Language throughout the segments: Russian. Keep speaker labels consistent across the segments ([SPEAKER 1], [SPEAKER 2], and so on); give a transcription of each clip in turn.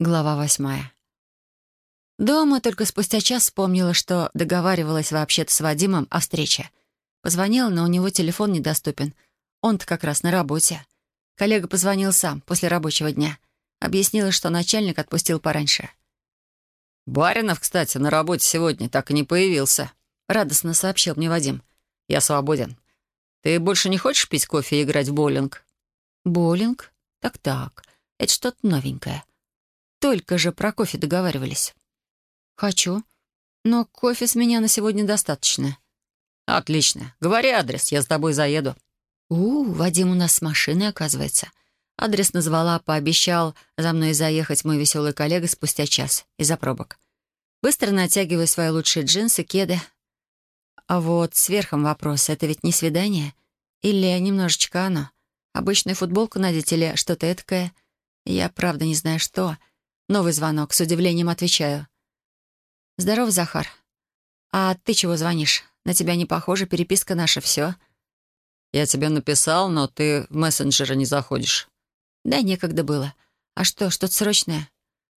[SPEAKER 1] Глава восьмая. Дома только спустя час вспомнила, что договаривалась вообще-то с Вадимом о встрече. Позвонила, но у него телефон недоступен. Он-то как раз на работе. Коллега позвонил сам, после рабочего дня. Объяснила, что начальник отпустил пораньше.
[SPEAKER 2] «Баринов, кстати, на работе сегодня так и не появился», — радостно сообщил мне Вадим. «Я свободен. Ты больше не хочешь пить кофе и играть в боулинг?»
[SPEAKER 1] «Боулинг? Так-так. Это что-то новенькое. Только же про кофе договаривались. Хочу. Но кофе с меня на сегодня достаточно.
[SPEAKER 2] Отлично. Говори адрес, я с тобой заеду.
[SPEAKER 1] У, Вадим у нас с машиной, оказывается. Адрес назвала, пообещал за мной заехать мой веселый коллега спустя час из-за пробок. Быстро натягиваю свои лучшие джинсы, кеды. А вот с верхом вопрос. Это ведь не свидание? Или немножечко оно? Обычную футболку надеть или что-то эткое? Я правда не знаю, что. Новый звонок. С удивлением отвечаю. «Здорово, Захар. А ты чего звонишь? На тебя не похоже, переписка наша, все».
[SPEAKER 2] «Я тебе написал, но ты в мессенджеры не заходишь».
[SPEAKER 1] «Да, некогда было. А что, что-то срочное?»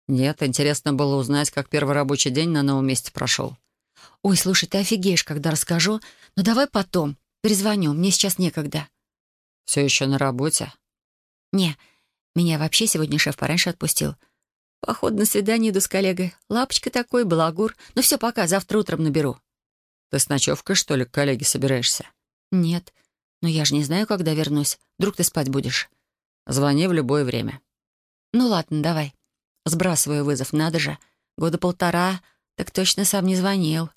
[SPEAKER 2] «Нет, интересно было узнать, как первый рабочий день на новом месте прошел».
[SPEAKER 1] «Ой, слушай, ты офигеешь, когда расскажу. Но давай потом. Перезвоню, мне сейчас некогда».
[SPEAKER 2] «Все еще на работе?»
[SPEAKER 1] «Не, меня вообще сегодня шеф пораньше отпустил. Походу, на свидание иду с коллегой. Лапочка такой, балагур. Ну все, пока, завтра утром наберу.
[SPEAKER 2] Ты с ночевкой, что ли, к коллеге собираешься?
[SPEAKER 1] Нет. Но я же не знаю, когда вернусь. Вдруг ты спать будешь?
[SPEAKER 2] Звони в любое время.
[SPEAKER 1] Ну ладно, давай. Сбрасываю вызов, надо же. Года полтора, так точно сам не звонил.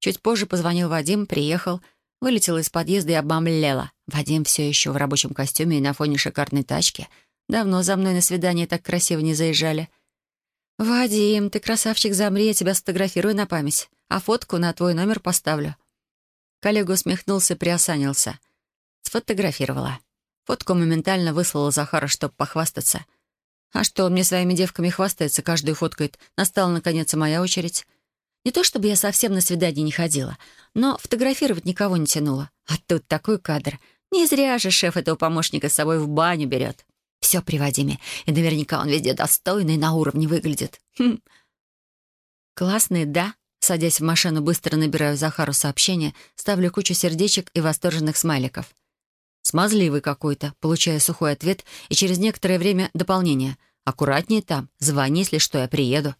[SPEAKER 1] Чуть позже позвонил Вадим, приехал, вылетел из подъезда и обомлела. Вадим все еще в рабочем костюме и на фоне шикарной тачки. Давно за мной на свидание так красиво не заезжали. «Вадим, ты красавчик, замри, я тебя сфотографирую на память, а фотку на твой номер поставлю». Коллега усмехнулся, приосанился. Сфотографировала. Фотку моментально выслала Захара, чтобы похвастаться. А что, он мне своими девками хвастается, каждую фоткает. Настала, наконец, и моя очередь. Не то чтобы я совсем на свидание не ходила, но фотографировать никого не тянула. А тут такой кадр. Не зря же шеф этого помощника с собой в баню берет. Все при Вадиме, и наверняка он везде достойный, на уровне выглядит. Хм. Классный, да? Садясь в машину, быстро набираю Захару сообщение, ставлю кучу сердечек и восторженных смайликов. Смазливый какой-то, получая сухой ответ, и через некоторое время дополнение. Аккуратнее там, звони, если что, я приеду.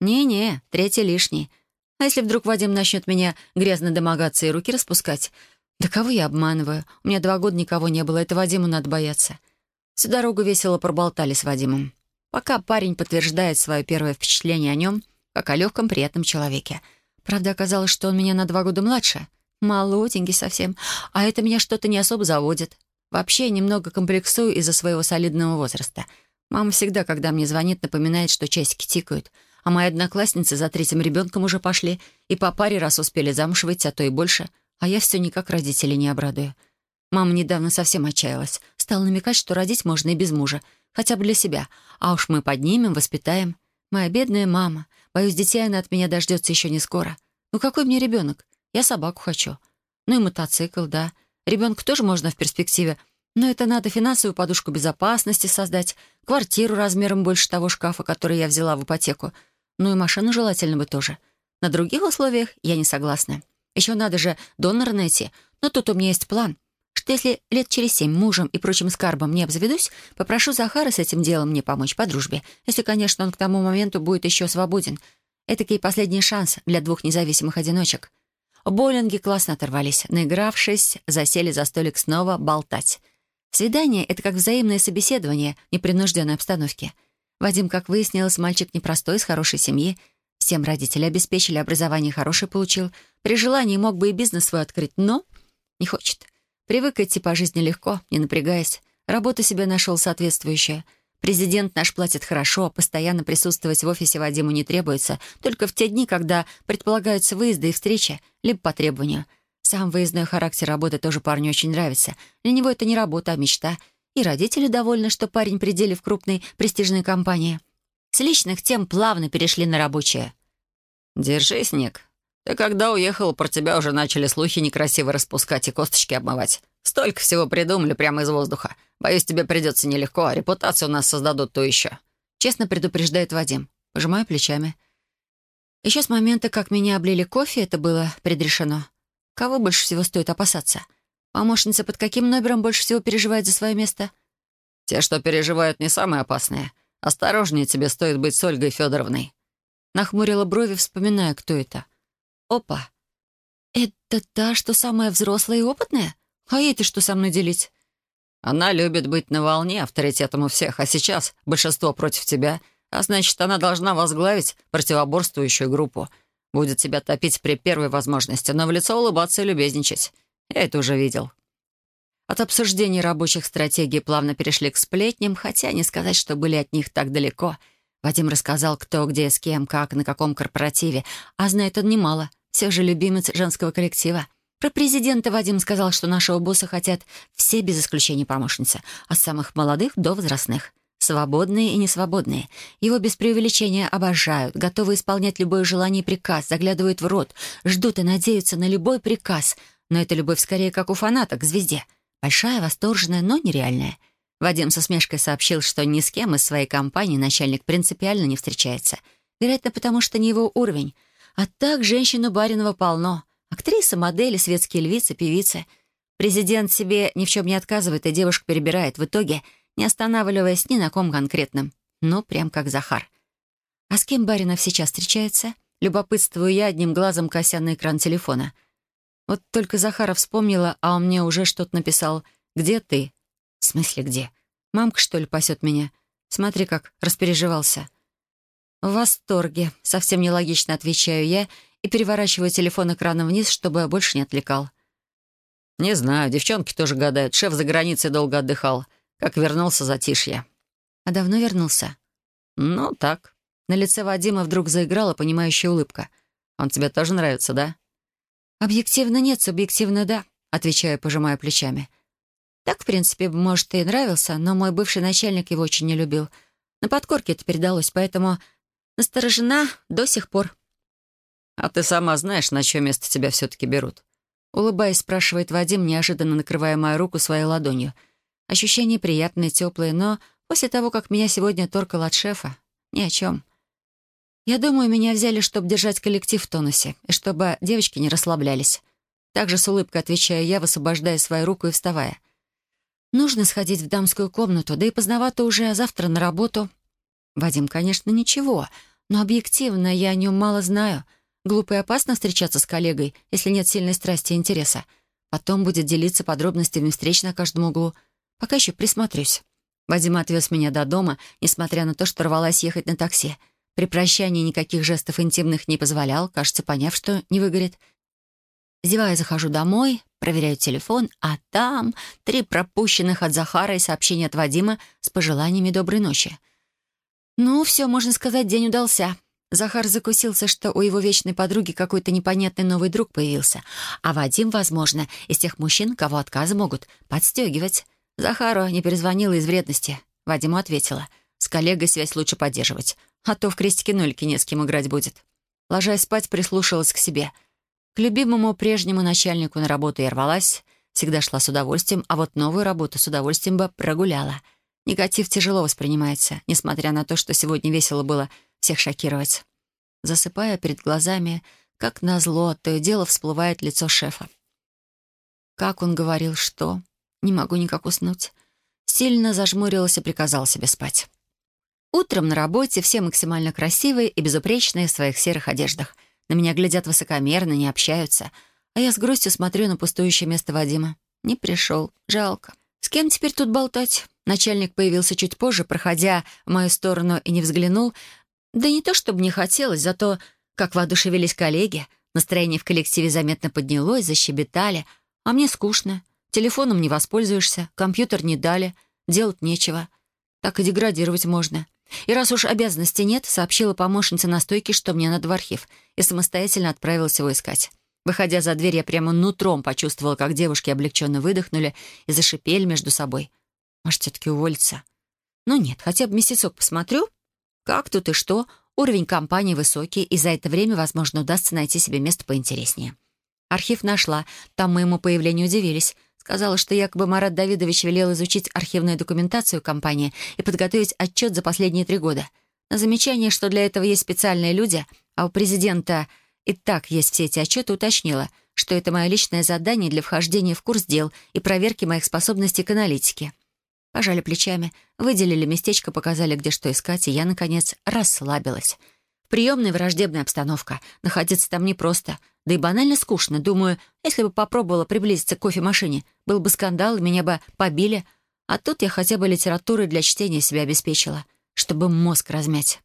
[SPEAKER 1] Не-не, третий лишний. А если вдруг Вадим начнет меня грязно домогаться и руки распускать? Да кого я обманываю? У меня два года никого не было, это Вадиму надо бояться. Всю дорогу весело проболтали с Вадимом. Пока парень подтверждает свое первое впечатление о нем, как о легком, приятном человеке. Правда, оказалось, что он меня на два года младше. Молоденький совсем. А это меня что-то не особо заводит. Вообще, немного комплексую из-за своего солидного возраста. Мама всегда, когда мне звонит, напоминает, что часики тикают. А мои одноклассницы за третьим ребенком уже пошли и по паре раз успели замуж выйти, а то и больше. А я все никак родителей не обрадую. Мама недавно совсем отчаялась. Стала намекать, что родить можно и без мужа. Хотя бы для себя. А уж мы поднимем, воспитаем. Моя бедная мама. Боюсь, детей она от меня дождется еще не скоро. Ну какой мне ребенок? Я собаку хочу. Ну и мотоцикл, да. Ребенку тоже можно в перспективе. Но это надо финансовую подушку безопасности создать, квартиру размером больше того шкафа, который я взяла в ипотеку. Ну и машину желательно бы тоже. На других условиях я не согласна. Еще надо же донора найти. Но тут у меня есть план — что если лет через семь мужем и прочим скарбом не обзаведусь, попрошу Захара с этим делом мне помочь по дружбе, если, конечно, он к тому моменту будет еще свободен. Этакий последний шанс для двух независимых одиночек. В боулинге классно оторвались. Наигравшись, засели за столик снова болтать. Свидание — это как взаимное собеседование в непринужденной обстановке. Вадим, как выяснилось, мальчик непростой, из хорошей семьи. Всем родители обеспечили, образование хорошее получил. При желании мог бы и бизнес свой открыть, но не хочет. Привык идти по жизни легко, не напрягаясь. Работу себе нашел соответствующая. Президент наш платит хорошо, постоянно присутствовать в офисе Вадиму не требуется, только в те дни, когда предполагаются выезды и встречи, либо по требованию. Сам выездной характер работы тоже парню очень нравится. Для него это не работа, а мечта. И родители довольны, что парень при деле в крупной престижной компании. С личных тем плавно перешли на рабочие.
[SPEAKER 2] «Держись, Ник. Ты когда уехал, про тебя уже начали слухи некрасиво распускать и косточки обмывать. Столько всего придумали прямо из воздуха. Боюсь, тебе придется нелегко, а репутацию у нас создадут то еще.
[SPEAKER 1] Честно предупреждает Вадим. Пожимаю плечами. Еще с момента, как меня облили кофе, это было предрешено. Кого больше всего стоит опасаться? Помощница под каким номером больше всего переживает за свое место?
[SPEAKER 2] Те, что переживают, не самые опасные. Осторожнее тебе стоит быть с Ольгой Федоровной.
[SPEAKER 1] Нахмурила брови, вспоминая, кто это. Опа. Это та, что самая взрослая и опытная? А ей-то что со мной делить?
[SPEAKER 2] Она любит быть на волне авторитетом у всех, а сейчас большинство против тебя, а значит, она должна возглавить противоборствующую группу. Будет тебя топить при первой возможности, но в лицо улыбаться и любезничать. Я это уже видел.
[SPEAKER 1] От обсуждений рабочих стратегий плавно перешли к сплетням, хотя не сказать, что были от них так далеко. Вадим рассказал, кто, где, с кем, как, на каком корпоративе, а знает он немало. Все же любимец женского коллектива. Про президента Вадим сказал, что нашего босса хотят все без исключения помощницы, от самых молодых до возрастных. Свободные и несвободные. Его без преувеличения обожают, готовы исполнять любое желание и приказ, заглядывают в рот, ждут и надеются на любой приказ. Но эта любовь скорее как у фаната к звезде. Большая, восторженная, но нереальная. Вадим со смешкой сообщил, что ни с кем из своей компании начальник принципиально не встречается. Вероятно, потому что не его уровень. А так женщину Баринова полно. Актриса, модели, светские львицы, певицы. Президент себе ни в чем не отказывает, и девушка перебирает. В итоге, не останавливаясь ни на ком конкретном. Ну, прям как Захар. А с кем Баринов сейчас встречается? Любопытствую я, одним глазом кося на экран телефона. Вот только Захара вспомнила, а он мне уже что-то написал. «Где ты?» «В смысле где? Мамка, что ли, пасет меня? Смотри, как распереживался». В восторге. Совсем нелогично отвечаю я и переворачиваю телефон экраном вниз, чтобы больше не отвлекал.
[SPEAKER 2] «Не знаю, девчонки тоже гадают. Шеф за границей долго отдыхал. Как вернулся, затишье».
[SPEAKER 1] «А давно вернулся?»
[SPEAKER 2] «Ну, так».
[SPEAKER 1] На лице Вадима вдруг заиграла понимающая улыбка.
[SPEAKER 2] «Он тебе тоже нравится, да?»
[SPEAKER 1] «Объективно нет, субъективно да», — отвечаю, пожимая плечами. «Так, в принципе, может, и нравился, но мой бывший начальник его очень не любил. На подкорке это передалось, поэтому насторожена до сих пор».
[SPEAKER 2] «А ты сама знаешь, на чье место тебя все-таки берут?»
[SPEAKER 1] Улыбаясь, спрашивает Вадим, неожиданно накрывая мою руку своей ладонью. Ощущения приятные, теплые, но после того, как меня сегодня торкал от шефа, ни о чем. Я думаю, меня взяли, чтобы держать коллектив в тонусе, и чтобы девочки не расслаблялись. Также с улыбкой отвечаю я, высвобождая свою руку и вставая. Нужно сходить в дамскую комнату, да и поздновато уже, а завтра на работу. Вадим, конечно, ничего, но объективно я о нем мало знаю — Глупо и опасно встречаться с коллегой, если нет сильной страсти и интереса. Потом будет делиться подробностями встреч на каждом углу. Пока еще присмотрюсь. Вадим отвез меня до дома, несмотря на то, что рвалась ехать на такси. При прощании никаких жестов интимных не позволял, кажется, поняв, что не выгорит. Зевая, захожу домой, проверяю телефон, а там три пропущенных от Захара и сообщения от Вадима с пожеланиями доброй ночи. Ну, все, можно сказать, день удался. Захар закусился, что у его вечной подруги какой-то непонятный новый друг появился, а Вадим, возможно, из тех мужчин, кого отказы могут подстегивать. Захару не перезвонила из вредности. Вадиму ответила. С коллегой связь лучше поддерживать, а то в крестики-нолики не с кем играть будет. Ложась спать, прислушалась к себе. К любимому прежнему начальнику на работу я рвалась, всегда шла с удовольствием, а вот новую работу с удовольствием бы прогуляла. Негатив тяжело воспринимается, несмотря на то, что сегодня весело было — всех шокировать. Засыпая перед глазами, как назло, то и дело всплывает лицо шефа. Как он говорил, что? Не могу никак уснуть. Сильно зажмурилась и приказал себе спать. Утром на работе все максимально красивые и безупречные в своих серых одеждах. На меня глядят высокомерно, не общаются. А я с грустью смотрю на пустующее место Вадима. Не пришел. Жалко. С кем теперь тут болтать? Начальник появился чуть позже, проходя в мою сторону и не взглянул, да не то чтобы не хотелось, зато как воодушевились коллеги, настроение в коллективе заметно поднялось, защебетали, а мне скучно. Телефоном не воспользуешься, компьютер не дали, делать нечего. Так и деградировать можно. И раз уж обязанностей нет, сообщила помощнице на стойке, что мне надо в архив, и самостоятельно отправилась его искать. Выходя за дверь, я прямо нутром почувствовала, как девушки облегченно выдохнули и зашипели между собой. Может, все-таки уволиться? Ну нет, хотя бы месяцок посмотрю, как тут и что, уровень компании высокий, и за это время, возможно, удастся найти себе место поинтереснее. Архив нашла, там моему появлению удивились. Сказала, что якобы Марат Давидович велел изучить архивную документацию компании и подготовить отчет за последние три года. На замечание, что для этого есть специальные люди, а у президента и так есть все эти отчеты, уточнила, что это мое личное задание для вхождения в курс дел и проверки моих способностей к аналитике. Пожали плечами, выделили местечко, показали, где что искать, и я, наконец, расслабилась. В приемной враждебная обстановка. Находиться там непросто. Да и банально скучно. Думаю, если бы попробовала приблизиться к кофемашине, был бы скандал, меня бы побили. А тут я хотя бы литературой для чтения себя обеспечила, чтобы мозг размять.